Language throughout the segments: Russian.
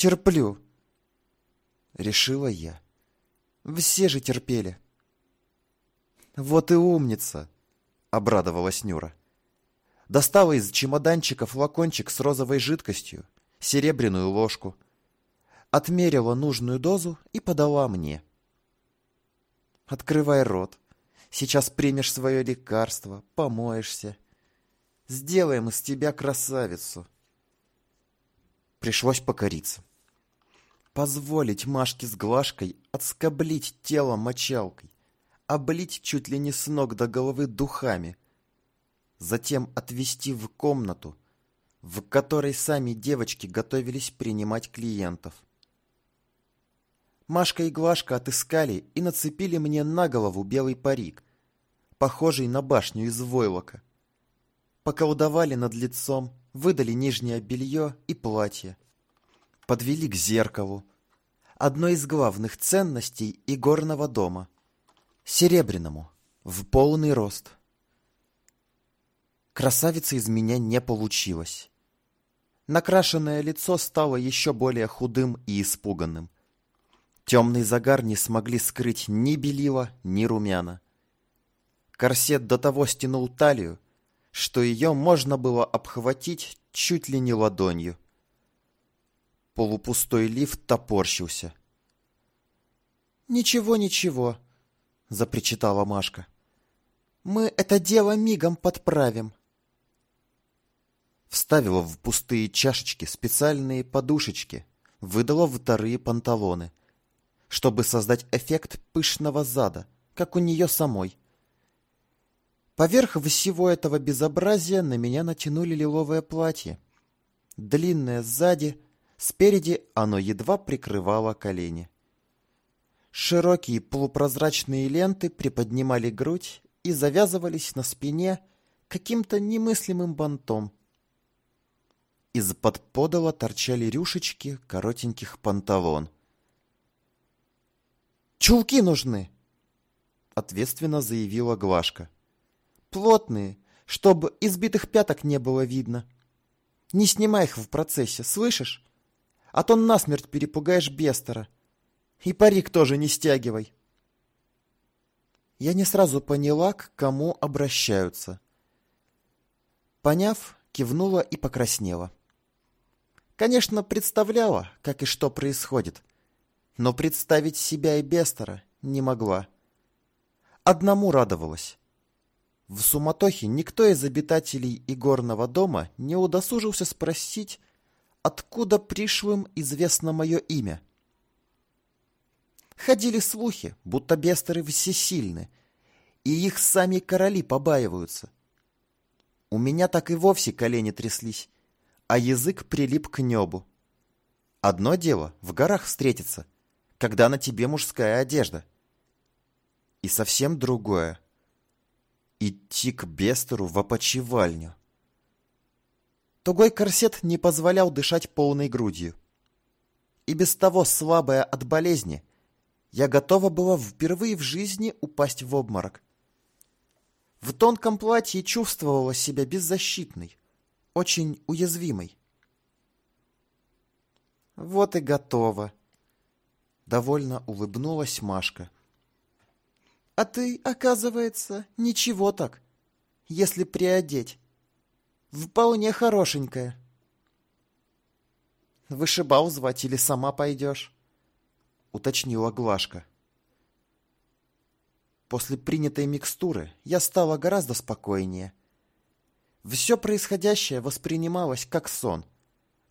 Потерплю. Решила я. Все же терпели. Вот и умница, обрадовалась Нюра. Достала из чемоданчика флакончик с розовой жидкостью, серебряную ложку, отмерила нужную дозу и подала мне. Открывай рот. Сейчас примешь свое лекарство, помоешься. Сделаем из тебя красавицу. Пришлось покориться. Позволить Машке с Глашкой отскоблить тело мочалкой, облить чуть ли не с ног до головы духами, затем отвезти в комнату, в которой сами девочки готовились принимать клиентов. Машка и Глашка отыскали и нацепили мне на голову белый парик, похожий на башню из войлока. Поколдовали над лицом, выдали нижнее белье и платье. Подвели к зеркалу. Одной из главных ценностей игорного дома. Серебряному, в полный рост. Красавица из меня не получилось. Накрашенное лицо стало еще более худым и испуганным. Темный загар не смогли скрыть ни белила, ни румяна. Корсет до того стянул талию, что ее можно было обхватить чуть ли не ладонью. Полупустой лифт топорщился. «Ничего, ничего», — запричитала Машка. «Мы это дело мигом подправим». Вставила в пустые чашечки специальные подушечки, выдала вторые панталоны, чтобы создать эффект пышного зада, как у нее самой. Поверх всего этого безобразия на меня натянули лиловое платье. Длинное сзади, спереди оно едва прикрывало колени. Широкие полупрозрачные ленты приподнимали грудь и завязывались на спине каким-то немыслимым бантом. Из-под подола торчали рюшечки коротеньких панталон. «Чулки нужны!» — ответственно заявила Глашка. — Плотные, чтобы избитых пяток не было видно. Не снимай их в процессе, слышишь? А то насмерть перепугаешь Бестера. И парик тоже не стягивай. Я не сразу поняла, к кому обращаются. Поняв, кивнула и покраснела. Конечно, представляла, как и что происходит, но представить себя и Бестера не могла. Одному радовалась. В суматохе никто из обитателей игорного дома не удосужился спросить, откуда пришлым известно мое имя. Ходили слухи, будто бестеры всесильны, и их сами короли побаиваются. У меня так и вовсе колени тряслись, а язык прилип к небу. Одно дело в горах встретиться, когда на тебе мужская одежда. И совсем другое — идти к Бестеру в опочивальню. Тугой корсет не позволял дышать полной грудью. И без того слабая от болезни, я готова была впервые в жизни упасть в обморок. В тонком платье чувствовала себя беззащитной, очень уязвимой. Вот и готово. Довольно улыбнулась Машка. А ты, оказывается, ничего так, если приодеть. Вполне хорошенькая. Вышибал звать или сама пойдешь? Уточнила Глашка. После принятой микстуры я стала гораздо спокойнее. Все происходящее воспринималось как сон.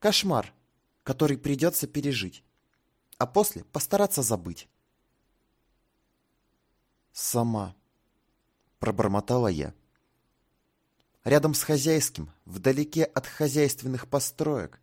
Кошмар, который придется пережить. А после постараться забыть сама», — пробормотала я. Рядом с хозяйским, вдалеке от хозяйственных построек,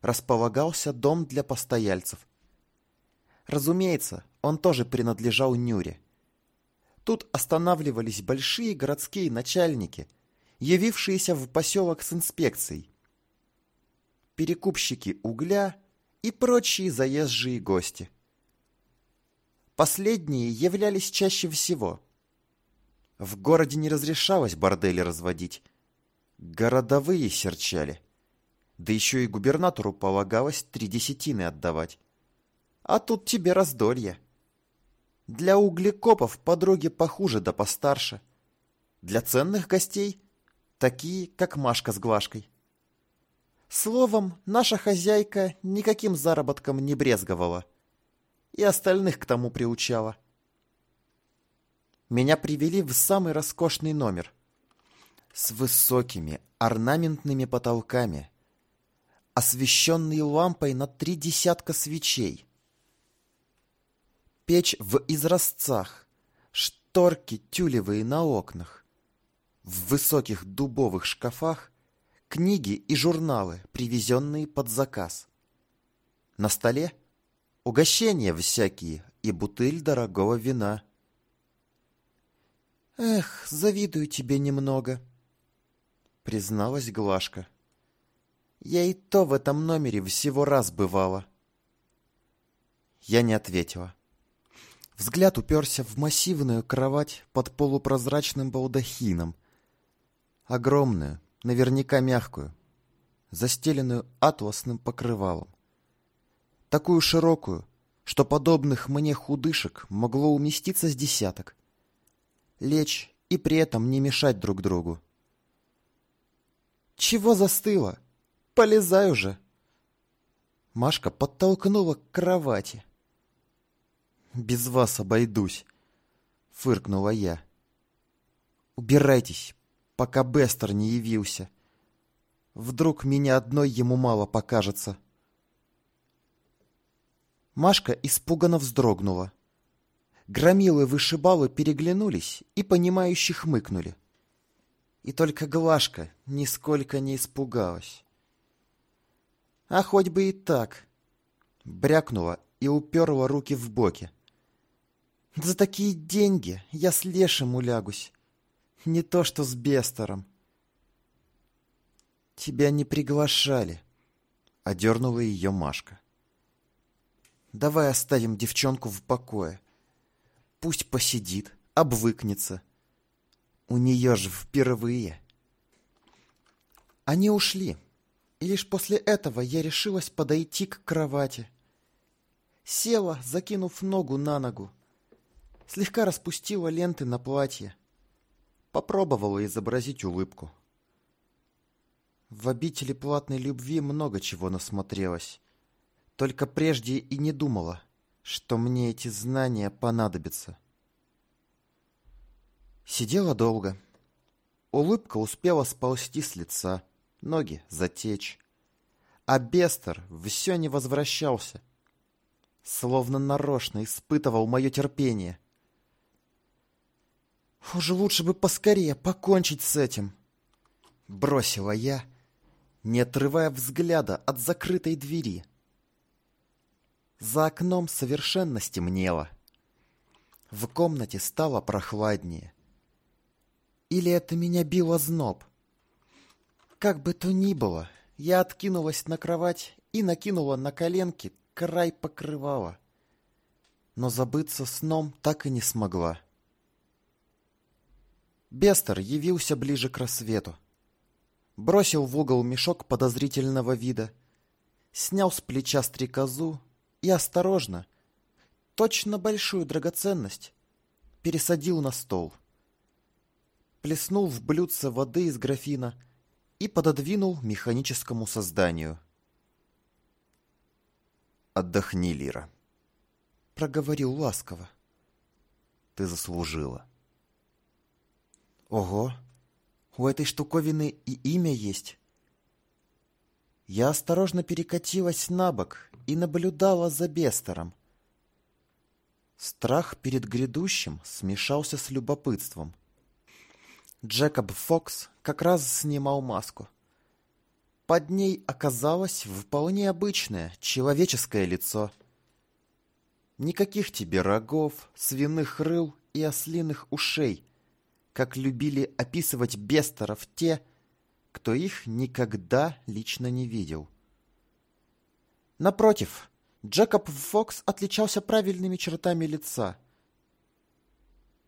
располагался дом для постояльцев. Разумеется, он тоже принадлежал Нюре. Тут останавливались большие городские начальники, явившиеся в поселок с инспекцией. Перекупщики угля и прочие заезжие гости. Последние являлись чаще всего. В городе не разрешалось бордели разводить. Городовые серчали. Да еще и губернатору полагалось три десятины отдавать. А тут тебе раздолье. Для углекопов подруги похуже да постарше. Для ценных гостей такие, как Машка с Глашкой. Словом, наша хозяйка никаким заработком не брезговала. И остальных к тому приучала. Меня привели в самый роскошный номер. С высокими орнаментными потолками, освещенный лампой на три десятка свечей. Печь в изразцах, шторки тюлевые на окнах. В высоких дубовых шкафах книги и журналы, привезенные под заказ. На столе угощения всякие и бутыль дорогого вина. «Эх, завидую тебе немного», — призналась Глашка. «Я и то в этом номере всего раз бывала». Я не ответила. Взгляд уперся в массивную кровать под полупрозрачным балдахином. Огромную, наверняка мягкую, застеленную атласным покрывалом. Такую широкую, что подобных мне худышек могло уместиться с десяток. Лечь и при этом не мешать друг другу. «Чего застыло? Полезай уже!» Машка подтолкнула к кровати. «Без вас обойдусь», — фыркнула я. «Убирайтесь, пока Бестер не явился. Вдруг меня одной ему мало покажется. Машка испуганно вздрогнула. Громилы-вышибалы переглянулись и понимающе хмыкнули. И только Глашка нисколько не испугалась. А хоть бы и так. Брякнула и уперла руки в боки. За такие деньги я с лешим улягусь. Не то что с Бестером. Тебя не приглашали, — одернула ее Машка. Давай оставим девчонку в покое. Пусть посидит, обвыкнется. У нее же впервые. Они ушли, и лишь после этого я решилась подойти к кровати. Села, закинув ногу на ногу. Слегка распустила ленты на платье. Попробовала изобразить улыбку. В обители платной любви много чего насмотрелась. Только прежде и не думала, что мне эти знания понадобятся. Сидела долго. Улыбка успела сползти с лица, ноги затечь. А Бестер все не возвращался. Словно нарочно испытывал мое терпение. Уже лучше бы поскорее покончить с этим. Бросила я, не отрывая взгляда от закрытой двери. За окном совершенно стемнело. В комнате стало прохладнее. Или это меня било зноб? Как бы то ни было, я откинулась на кровать и накинула на коленки край покрывала. Но забыться сном так и не смогла. Бестер явился ближе к рассвету. Бросил в угол мешок подозрительного вида, снял с плеча стрекозу и осторожно, точно большую драгоценность, пересадил на стол. Плеснул в блюдце воды из графина и пододвинул механическому созданию. «Отдохни, Лира», — проговорил ласково. «Ты заслужила». Ого, у этой штуковины и имя есть. Я осторожно перекатилась на бок и наблюдала за Бестером. Страх перед грядущим смешался с любопытством. Джекоб Фокс как раз снимал маску. Под ней оказалось вполне обычное человеческое лицо. Никаких тебе рогов, свиных рыл и ослиных ушей — как любили описывать бестеров те, кто их никогда лично не видел. Напротив, Джекоб Фокс отличался правильными чертами лица.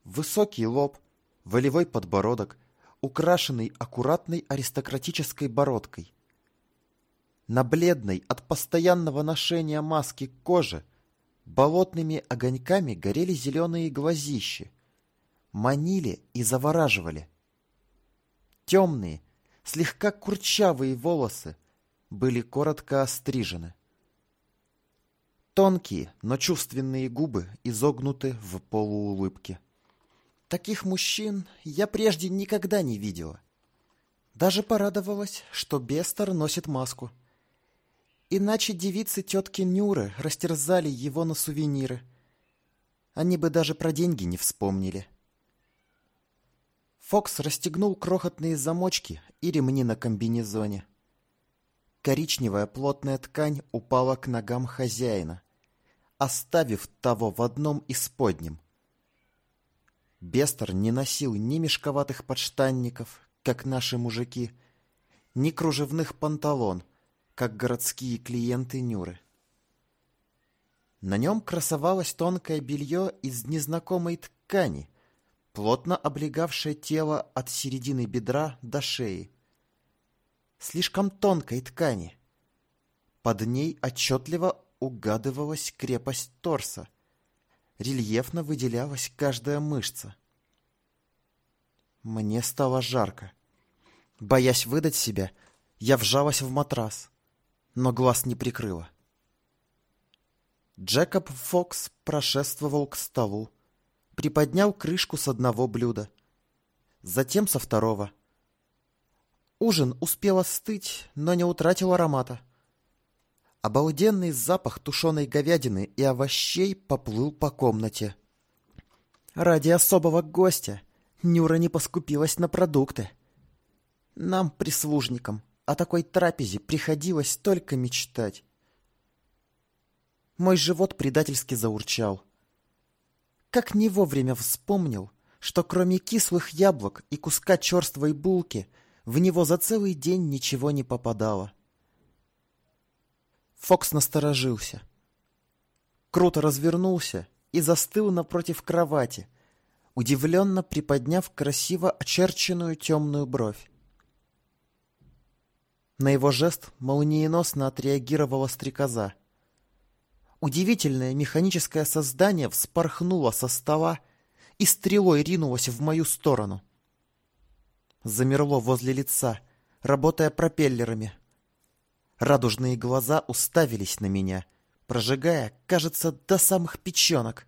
Высокий лоб, волевой подбородок, украшенный аккуратной аристократической бородкой. На бледной от постоянного ношения маски кожи болотными огоньками горели зеленые глазищи, манили и завораживали. Темные, слегка курчавые волосы были коротко острижены. Тонкие, но чувственные губы изогнуты в полуулыбке. Таких мужчин я прежде никогда не видела. Даже порадовалась, что Бестер носит маску. Иначе девицы тетки Нюры растерзали его на сувениры. Они бы даже про деньги не вспомнили. Фокс расстегнул крохотные замочки и ремни на комбинезоне. Коричневая плотная ткань упала к ногам хозяина, оставив того в одном из подним. Бестер не носил ни мешковатых подштанников, как наши мужики, ни кружевных панталон, как городские клиенты Нюры. На нем красовалось тонкое белье из незнакомой ткани, плотно облегавшее тело от середины бедра до шеи. Слишком тонкой ткани. Под ней отчетливо угадывалась крепость торса. Рельефно выделялась каждая мышца. Мне стало жарко. Боясь выдать себя, я вжалась в матрас, но глаз не прикрыла. Джекоб Фокс прошествовал к столу, приподнял крышку с одного блюда, затем со второго. Ужин успел остыть, но не утратил аромата. Обалденный запах тушеной говядины и овощей поплыл по комнате. Ради особого гостя Нюра не поскупилась на продукты. Нам, прислужникам, о такой трапезе приходилось только мечтать. Мой живот предательски заурчал. Как не вовремя вспомнил, что кроме кислых яблок и куска черствой булки в него за целый день ничего не попадало. Фокс насторожился. Круто развернулся и застыл напротив кровати, удивленно приподняв красиво очерченную темную бровь. На его жест молниеносно отреагировала стрекоза. Удивительное механическое создание вспорхнуло со стола и стрелой ринулось в мою сторону. Замерло возле лица, работая пропеллерами. Радужные глаза уставились на меня, прожигая, кажется, до самых печенок.